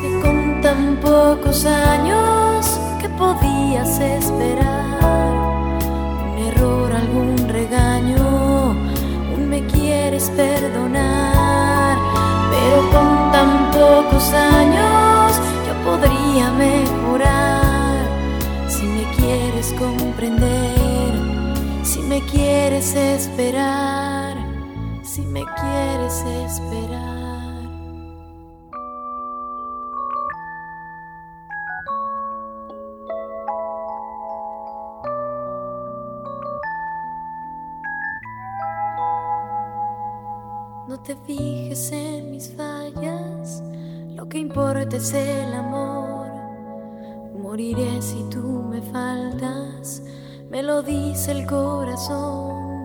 Que con tan pocos años, ¿qué podías esperar? Un error, algún regaño, un me quieres perdonar. Pero con tan pocos años, yo podría mejorar. Si me quieres comprender, si me quieres esperar, si me quieres esperar. No te fijes en mis fallas, lo que importa es el amor. Moriré si tú me faltas, me lo dice el corazón,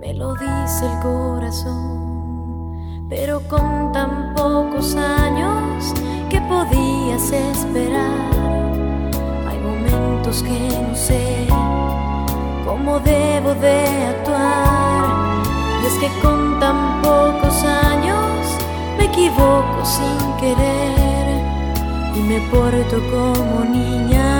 me lo dice el corazón. Pero con tan pocos años, ¿qué podías esperar? Hay momentos que no sé cómo debo de actuar. Y es que con tan equivoco sin querer y me porto como niña